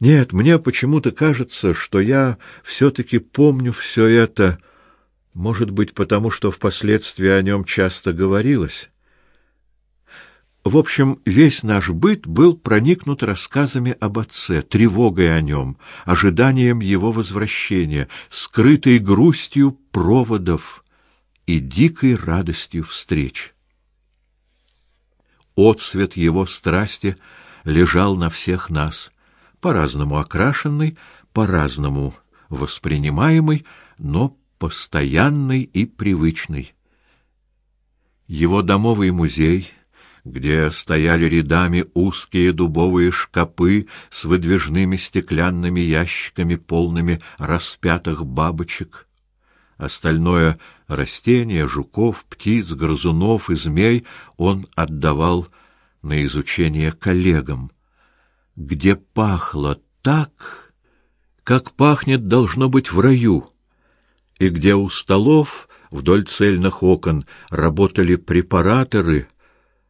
Нет, мне почему-то кажется, что я все таки помню все это, может быть, потому что впоследствии о нем часто говорилось. В общем, весь наш быт был проникнут рассказами об отце, тревогой о нем, ожиданием его возвращения, скрытой грустью проводов и дикой радостью встреч. Отсвет его страсти лежал на всех нас, по-разному окрашенный, по-разному воспринимаемый, но постоянный и привычный. Его домовый музей — где стояли рядами узкие дубовые шкапы с выдвижными стеклянными ящиками, полными распятых бабочек. Остальное — растения, жуков, птиц, грызунов и змей — он отдавал на изучение коллегам, где пахло так, как пахнет должно быть в раю, и где у столов вдоль цельных окон работали препараторы —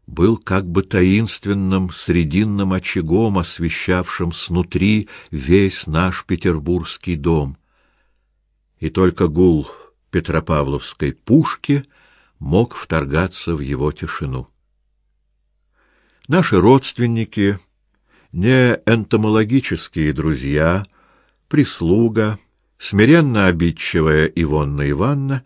был как бы таинственным срединным очагом, освещавшим снутри весь наш петербургский дом. И только гул Петропавловской пушки мог вторгаться в его тишину. Наши родственники, не энтомологические друзья, прислуга, смиренно обидчивая Ивонна Ивановна,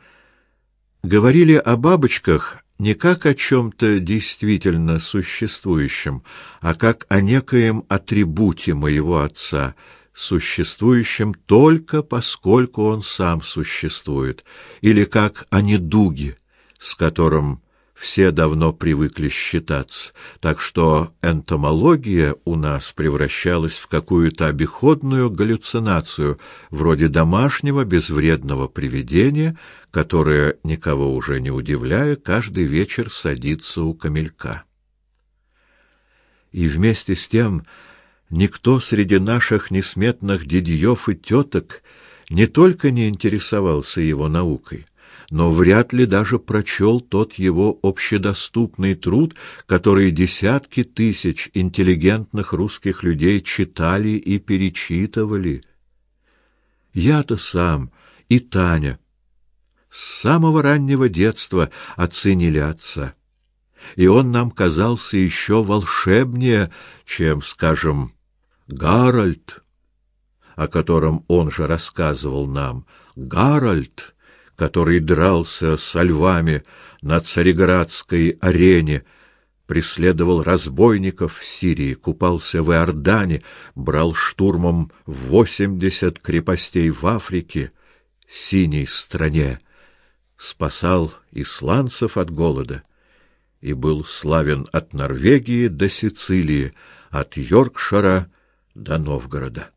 говорили о бабочках не как о чем-то действительно существующем, а как о некоем атрибуте моего отца, существующем только поскольку он сам существует, или как о недуге, с которым все давно привыкли считаться, так что энтомология у нас превращалась в какую-то обиходную галлюцинацию, вроде домашнего безвредного привидения, которое, никого уже не удивляя, каждый вечер садится у камелька. И вместе с тем никто среди наших несметных дядьев и теток не только не интересовался его наукой, но вряд ли даже прочел тот его общедоступный труд, который десятки тысяч интеллигентных русских людей читали и перечитывали. Я-то сам и Таня с самого раннего детства оценили отца, и он нам казался еще волшебнее, чем, скажем, Гарольд, о котором он же рассказывал нам, Гарольд, который дрался со львами на Цареградской арене, преследовал разбойников в Сирии, купался в Иордане, брал штурмом восемьдесят крепостей в Африке, синей стране, спасал исландцев от голода и был славен от Норвегии до Сицилии, от Йоркшира до Новгорода.